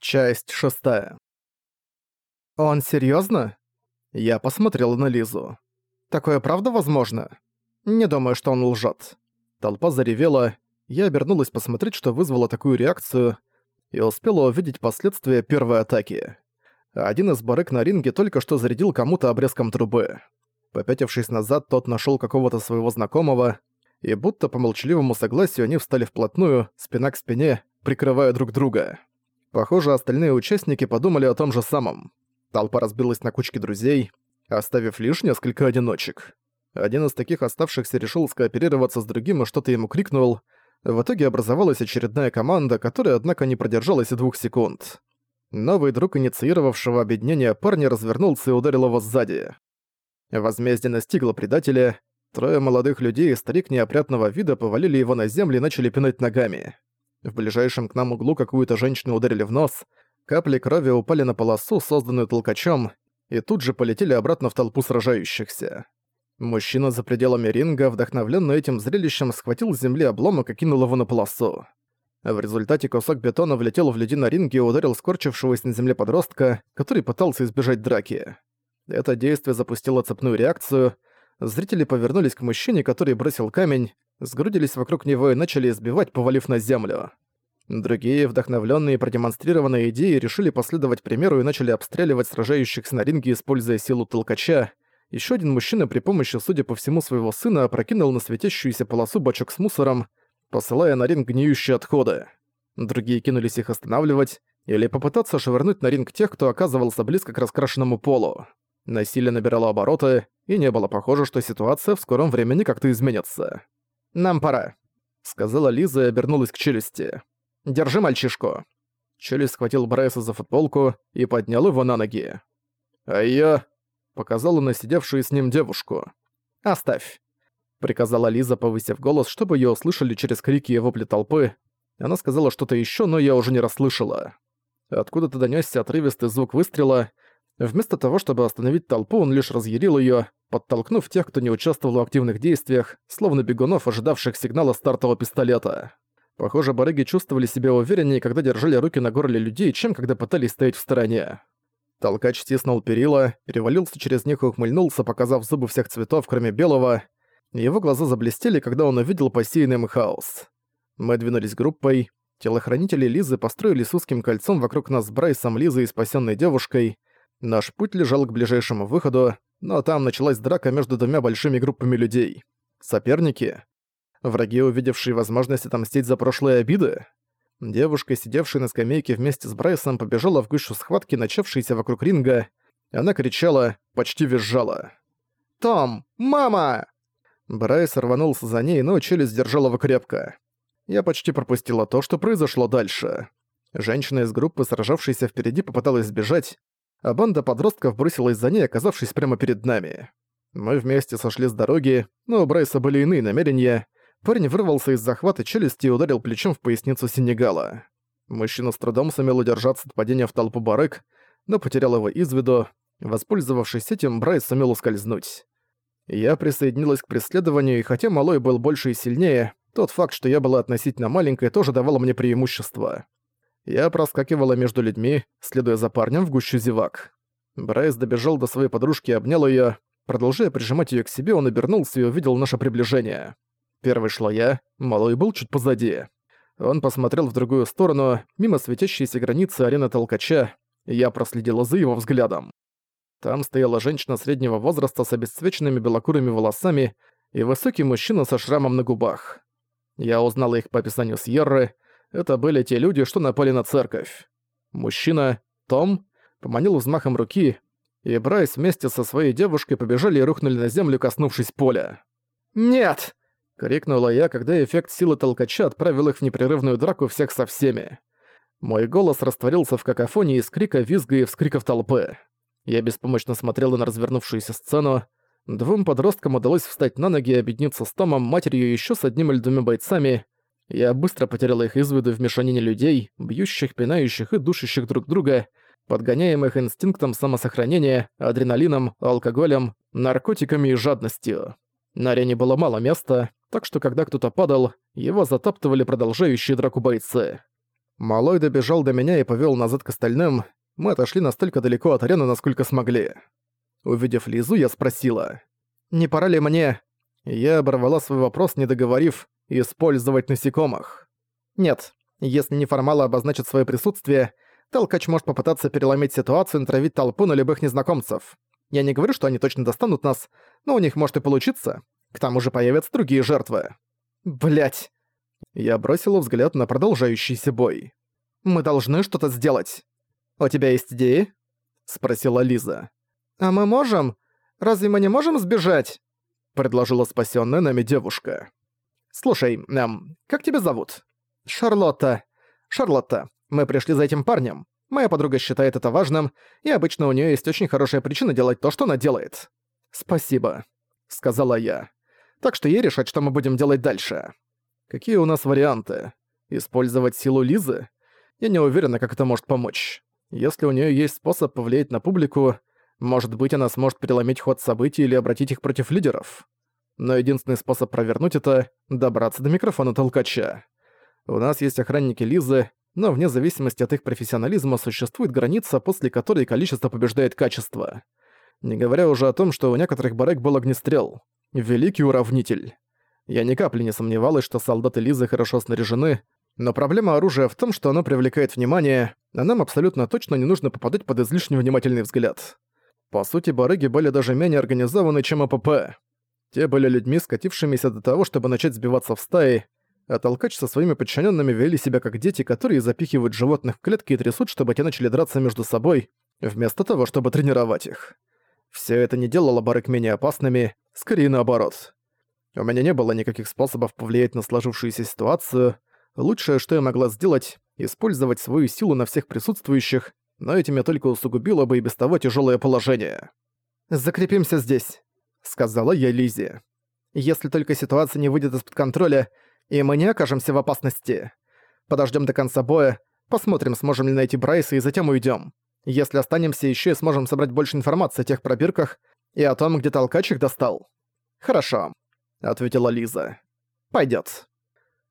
Часть шестая. «Он серьёзно?» Я посмотрела на Лизу. «Такое правда возможно?» «Не думаю, что он лжёт». Толпа заревела, я обернулась посмотреть, что вызвало такую реакцию, и успела увидеть последствия первой атаки. Один из барык на ринге только что зарядил кому-то обрезком трубы. Попятившись назад, тот нашёл какого-то своего знакомого, и будто по молчаливому согласию они встали вплотную, спина к спине, прикрывая друг друга. Похоже, остальные участники подумали о том же самом. Толпа разбилась на кучки друзей, оставив лишь несколько одиночек. Один из таких оставшихся решил скооперироваться с другим и что-то ему крикнул. В итоге образовалась очередная команда, которая, однако, не продержалась и двух секунд. Новый друг инициировавшего объединение парня развернулся и ударил его сзади. Возмездие настигло предателя. Трое молодых людей и старик неопрятного вида повалили его на землю и начали пинать ногами. В ближайшем к нам углу какую-то женщину ударили в нос, капли крови упали на полосу, созданную толкачом, и тут же полетели обратно в толпу сражающихся. Мужчина за пределами ринга, вдохновленный этим зрелищем, схватил с земли обломок и кинул его на полосу. В результате кусок бетона влетел в людей на ринге и ударил скорчившегося на земле подростка, который пытался избежать драки. Это действие запустило цепную реакцию. Зрители повернулись к мужчине, который бросил камень, сгрудились вокруг него и начали избивать, повалив на землю. Другие, вдохновленные и продемонстрированные идеи, решили последовать примеру и начали обстреливать сражающихся на ринге, используя силу толкача. Еще один мужчина при помощи, судя по всему, своего сына опрокинул на светящуюся полосу бачок с мусором, посылая на ринг гниющие отходы. Другие кинулись их останавливать или попытаться швырнуть на ринг тех, кто оказывался близко к раскрашенному полу. Насилие набирало обороты, и не было похоже, что ситуация в скором времени как-то изменится. «Нам пора», — сказала Лиза и обернулась к челюсти. «Держи мальчишку». Челюсть схватил Брайса за футболку и поднял его на ноги. «А я...» — показала на сидевшую с ним девушку. «Оставь», — приказала Лиза, повысив голос, чтобы её услышали через крики и вопли толпы. Она сказала что-то ещё, но я уже не расслышала. Откуда-то донёсся отрывистый звук выстрела. Вместо того, чтобы остановить толпу, он лишь разъярил её, подтолкнув тех, кто не участвовал в активных действиях, словно бегунов, ожидавших сигнала стартового пистолета. Похоже, барыги чувствовали себя увереннее, когда держали руки на горле людей, чем когда пытались стоять в стороне. Толкач стиснул перила, перевалился через них и ухмыльнулся, показав зубы всех цветов, кроме белого. Его глаза заблестели, когда он увидел посеянный им хаос. Мы двинулись группой. Телохранители Лизы построились узким кольцом вокруг нас с Брайсом, Лизой и спасенной девушкой. Наш путь лежал к ближайшему выходу, но там началась драка между двумя большими группами людей. Соперники? Враги, увидевшие возможность отомстить за прошлые обиды? Девушка, сидевшая на скамейке вместе с Брайсом, побежала в гущу схватки, начавшейся вокруг ринга. Она кричала, почти визжала. «Том! Мама!» Брайс рванулся за ней, но челюсть держала его крепко. Я почти пропустила то, что произошло дальше. Женщина из группы, сражавшейся впереди, попыталась сбежать, а банда подростков бросилась за ней, оказавшись прямо перед нами. Мы вместе сошли с дороги, но у Брайса были иные намерения. Парень вырвался из захвата челюсти и ударил плечом в поясницу Сенегала. Мужчина с трудом сумел удержаться от падения в толпу барык, но потерял его из виду. Воспользовавшись этим, Брайс сумел ускользнуть. Я присоединилась к преследованию, и хотя Малой был больше и сильнее, тот факт, что я была относительно маленькой, тоже давал мне преимущество. Я проскакивала между людьми, следуя за парнем в гущу зевак. Брайс добежал до своей подружки и обнял её. Продолжая прижимать её к себе, он обернулся и увидел наше приближение. Первый шла я, малой был чуть позади. Он посмотрел в другую сторону, мимо светящейся границы арены толкача, и я проследила за его взглядом. Там стояла женщина среднего возраста с обесцвеченными белокурыми волосами и высокий мужчина со шрамом на губах. Я узнала их по описанию Сьерры, это были те люди, что напали на церковь. Мужчина, Том, поманил взмахом руки, и Брайс вместе со своей девушкой побежали и рухнули на землю, коснувшись поля. «Нет!» — крикнула я, когда эффект силы толкача отправил их в непрерывную драку всех со всеми. Мой голос растворился в какофонии из крика, визга и вскриков толпы. Я беспомощно смотрела на развернувшуюся сцену. Двум подросткам удалось встать на ноги и объединиться с Томом, матерью и еще с одним или двумя бойцами. Я быстро потерял их из виду в мешанине людей, бьющих, пинающих и душащих друг друга, подгоняемых инстинктом самосохранения, адреналином, алкоголем, наркотиками и жадностью. На арене было мало места, так что когда кто-то падал, его затаптывали продолжающие драку бойцы. Малой добежал до меня и повел назад к остальным. Мы отошли настолько далеко от арены, насколько смогли. Увидев Лизу, я спросила. «Не пора ли мне...» Я оборвала свой вопрос, не договорив, использовать насекомых. Нет, если неформалы обозначат свое присутствие, толкач может попытаться переломить ситуацию и натравить толпу на любых незнакомцев. Я не говорю, что они точно достанут нас, но у них может и получиться. К тому же появятся другие жертвы. Блять. Я бросила взгляд на продолжающийся бой. «Мы должны что-то сделать. У тебя есть идеи?» — спросила Лиза. «А мы можем? Разве мы не можем сбежать?» — предложила спасённая нами девушка. «Слушай, эм, как тебя зовут?» «Шарлотта. Шарлотта, мы пришли за этим парнем. Моя подруга считает это важным, и обычно у неё есть очень хорошая причина делать то, что она делает». «Спасибо», — сказала я. «Так что ей решать, что мы будем делать дальше». Какие у нас варианты? Использовать силу Лизы? Я не уверена, как это может помочь. Если у нее есть способ повлиять на публику, может быть, она сможет переломить ход событий или обратить их против лидеров. Но единственный способ провернуть это — добраться до микрофона толкача. У нас есть охранники Лизы, но вне зависимости от их профессионализма существует граница, после которой количество побеждает качество. Не говоря уже о том, что у некоторых барек был огнестрел. Великий уравнитель. Я ни капли не сомневалась, что солдаты Лизы хорошо снаряжены, но проблема оружия в том, что оно привлекает внимание, а нам абсолютно точно не нужно попадать под излишне внимательный взгляд. По сути, барыги были даже менее организованы, чем АПП. Те были людьми, скатившимися до того, чтобы начать сбиваться в стаи, а толкач со своими подчиненными вели себя как дети, которые запихивают животных в клетки и трясут, чтобы те начали драться между собой, вместо того, чтобы тренировать их. Все это не делало барыг менее опасными, скорее наоборот. У меня не было никаких способов повлиять на сложившуюся ситуацию. Лучшее, что я могла сделать, использовать свою силу на всех присутствующих, но этим я только усугубила бы и без того тяжелое положение. «Закрепимся здесь», — сказала я Лизе. «Если только ситуация не выйдет из-под контроля, и мы не окажемся в опасности. Подождем до конца боя, посмотрим, сможем ли найти Брайса и затем уйдем. Если останемся еще и сможем собрать больше информации о тех пробирках и о том, где толкач их достал. Хорошо. — ответила Лиза. «Пойдёт».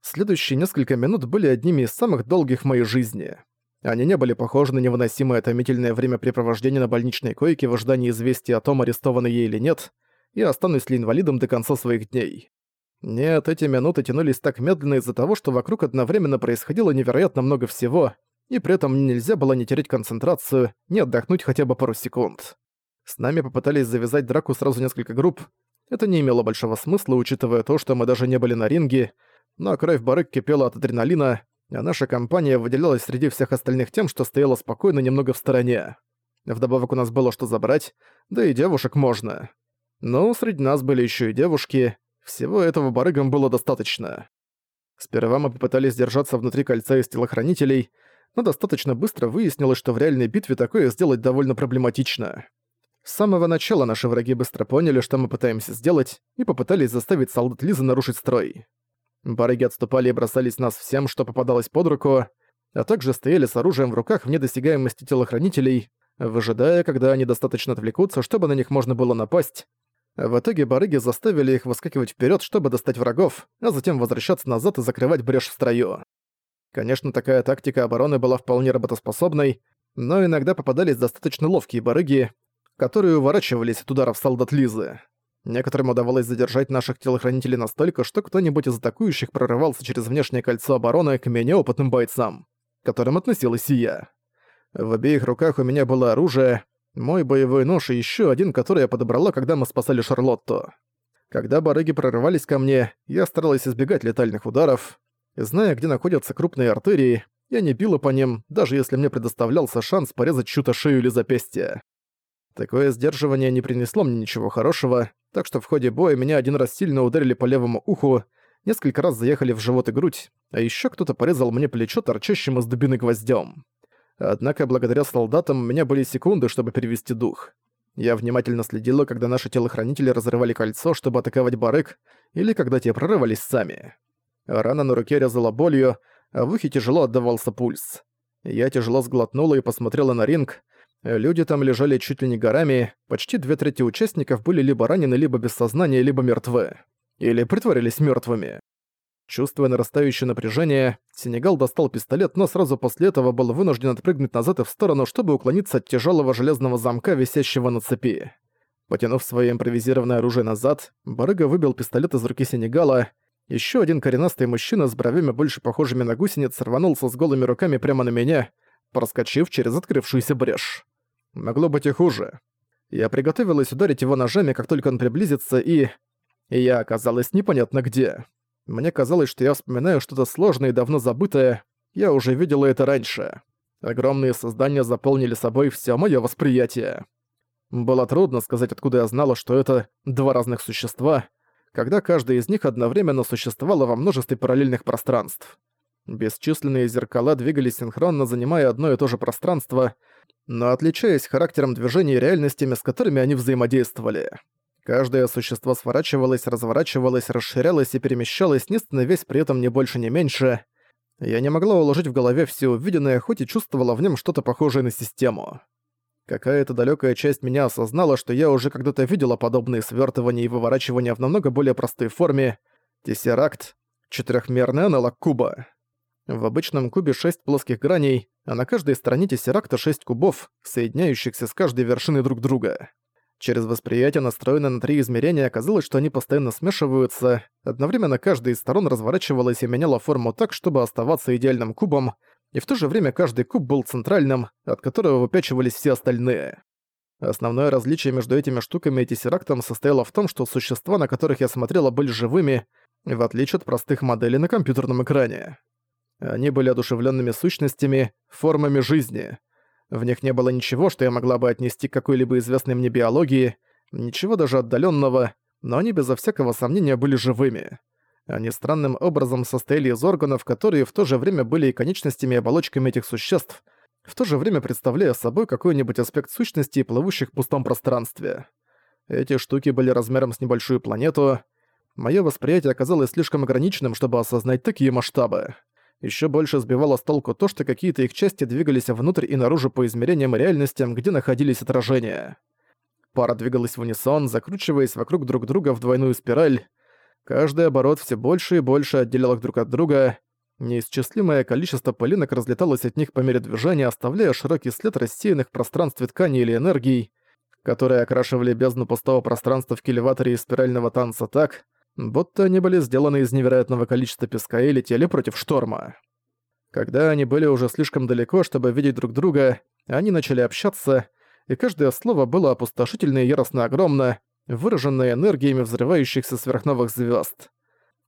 Следующие несколько минут были одними из самых долгих в моей жизни. Они не были похожи на невыносимое томительное времяпрепровождение на больничной койке в ожидании известия о том, арестованы ей или нет, и останусь ли инвалидом до конца своих дней. Нет, эти минуты тянулись так медленно из-за того, что вокруг одновременно происходило невероятно много всего, и при этом нельзя было не терять концентрацию, не отдохнуть хотя бы пару секунд. С нами попытались завязать драку сразу несколько групп, это не имело большого смысла, учитывая то, что мы даже не были на ринге, но кровь барык кипела от адреналина, а наша компания выделялась среди всех остальных тем, что стояла спокойно немного в стороне. Вдобавок у нас было что забрать, да и девушек можно. Но среди нас были еще и девушки, всего этого барыгам было достаточно. Сперва мы попытались держаться внутри кольца из телохранителей, но достаточно быстро выяснилось, что в реальной битве такое сделать довольно проблематично. С самого начала наши враги быстро поняли, что мы пытаемся сделать, и попытались заставить солдат Лизы нарушить строй. Барыги отступали и бросались нас всем, что попадалось под руку, а также стояли с оружием в руках вне досягаемости телохранителей, выжидая, когда они достаточно отвлекутся, чтобы на них можно было напасть. В итоге барыги заставили их выскакивать вперед, чтобы достать врагов, а затем возвращаться назад и закрывать брешь в строю. Конечно, такая тактика обороны была вполне работоспособной, но иногда попадались достаточно ловкие барыги, которые уворачивались от ударов солдат Лизы. Некоторым удавалось задержать наших телохранителей настолько, что кто-нибудь из атакующих прорывался через внешнее кольцо обороны к менее опытным бойцам, к которым относилась и я. В обеих руках у меня было оружие, мой боевой нож и еще один, который я подобрала, когда мы спасали Шарлотту. Когда барыги прорывались ко мне, я старалась избегать летальных ударов. Зная, где находятся крупные артерии, я не била по ним, даже если мне предоставлялся шанс порезать чью-то шею или запястье. Такое сдерживание не принесло мне ничего хорошего, так что в ходе боя меня один раз сильно ударили по левому уху, несколько раз заехали в живот и грудь, а еще кто-то порезал мне плечо торчащим из дубины гвоздем. Однако благодаря солдатам у меня были секунды, чтобы перевести дух. Я внимательно следила, когда наши телохранители разрывали кольцо, чтобы атаковать барык, или когда те прорывались сами. Рана на руке резала болью, а в ухе тяжело отдавался пульс. Я тяжело сглотнула и посмотрела на ринг, Люди там лежали чуть ли не горами, почти две трети участников были либо ранены, либо без сознания, либо мертвы. Или притворились мертвыми. Чувствуя нарастающее напряжение, Сенегал достал пистолет, но сразу после этого был вынужден отпрыгнуть назад и в сторону, чтобы уклониться от тяжелого железного замка, висящего на цепи. Потянув свое импровизированное оружие назад, барыга выбил пистолет из руки Сенегала. Еще один коренастый мужчина с бровями больше похожими на гусениц рванулся с голыми руками прямо на меня, проскочив через открывшуюся брешь. Могло быть и хуже. Я приготовилась ударить его ножами, как только он приблизится, и... и я оказалась непонятно где. Мне казалось, что я вспоминаю что-то сложное и давно забытое. Я уже видела это раньше. Огромные создания заполнили собой все моё восприятие. Было трудно сказать, откуда я знала, что это два разных существа, когда каждое из них одновременно существовало во множестве параллельных пространств. Бесчисленные зеркала двигались синхронно, занимая одно и то же пространство, но отличаясь характером движения и реальностями, с которыми они взаимодействовали. Каждое существо сворачивалось, разворачивалось, расширялось и перемещалось, не становясь при этом ни больше, ни меньше. Я не могла уложить в голове все увиденное, хоть и чувствовала в нем что-то похожее на систему. Какая-то далекая часть меня осознала, что я уже когда-то видела подобные свертывания и выворачивания в намного более простой форме. Тессеракт — четырехмерный аналог куба. В обычном кубе шесть плоских граней, а на каждой стороне тессеракта шесть кубов, соединяющихся с каждой вершиной друг друга. Через восприятие, настроенное на три измерения, оказалось, что они постоянно смешиваются, одновременно каждая из сторон разворачивалась и меняла форму так, чтобы оставаться идеальным кубом, и в то же время каждый куб был центральным, от которого выпячивались все остальные. Основное различие между этими штуками и тессерактом состояло в том, что существа, на которых я смотрела, были живыми, в отличие от простых моделей на компьютерном экране. Они были одушевленными сущностями, формами жизни — в них не было ничего, что я могла бы отнести к какой-либо известной мне биологии, ничего даже отдаленного, но они безо всякого сомнения были живыми. Они странным образом состояли из органов, которые в то же время были и конечностями и оболочками этих существ, в то же время представляя собой какой-нибудь аспект сущности, плывущих в пустом пространстве. Эти штуки были размером с небольшую планету. Моё восприятие оказалось слишком ограниченным, чтобы осознать такие масштабы. Еще больше сбивало с толку то, что какие-то их части двигались внутрь и наружу по измерениям и реальностям, где находились отражения. Пара двигалась в унисон, закручиваясь вокруг друг друга в двойную спираль. Каждый оборот все больше и больше отделял их друг от друга. Неисчислимое количество пылинок разлеталось от них по мере движения, оставляя широкий след рассеянных в пространстве тканей или энергий, которые окрашивали бездну пустого пространства в кильваторе и спирального танца так, будто они были сделаны из невероятного количества песка и летели против шторма. Когда они были уже слишком далеко, чтобы видеть друг друга, они начали общаться, и каждое слово было опустошительно и яростно огромно, выраженное энергиями взрывающихся сверхновых звезд.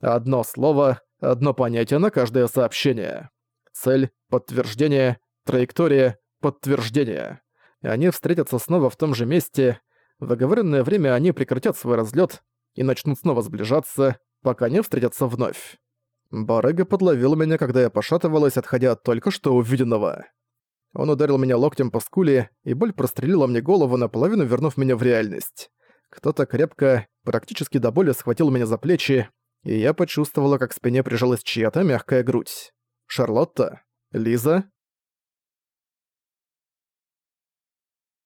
Одно слово, одно понятие на каждое сообщение. Цель, подтверждение, траектория, подтверждение. Они встретятся снова в том же месте. В оговоренное время они прекратят свой разлет, и начнут снова сближаться, пока не встретятся вновь. Барыга подловил меня, когда я пошатывалась, отходя от только что увиденного. Он ударил меня локтем по скуле, и боль прострелила мне голову, наполовину вернув меня в реальность. Кто-то крепко, практически до боли схватил меня за плечи, и я почувствовала, как к спине прижалась чья-то мягкая грудь. Шарлотта? Лиза?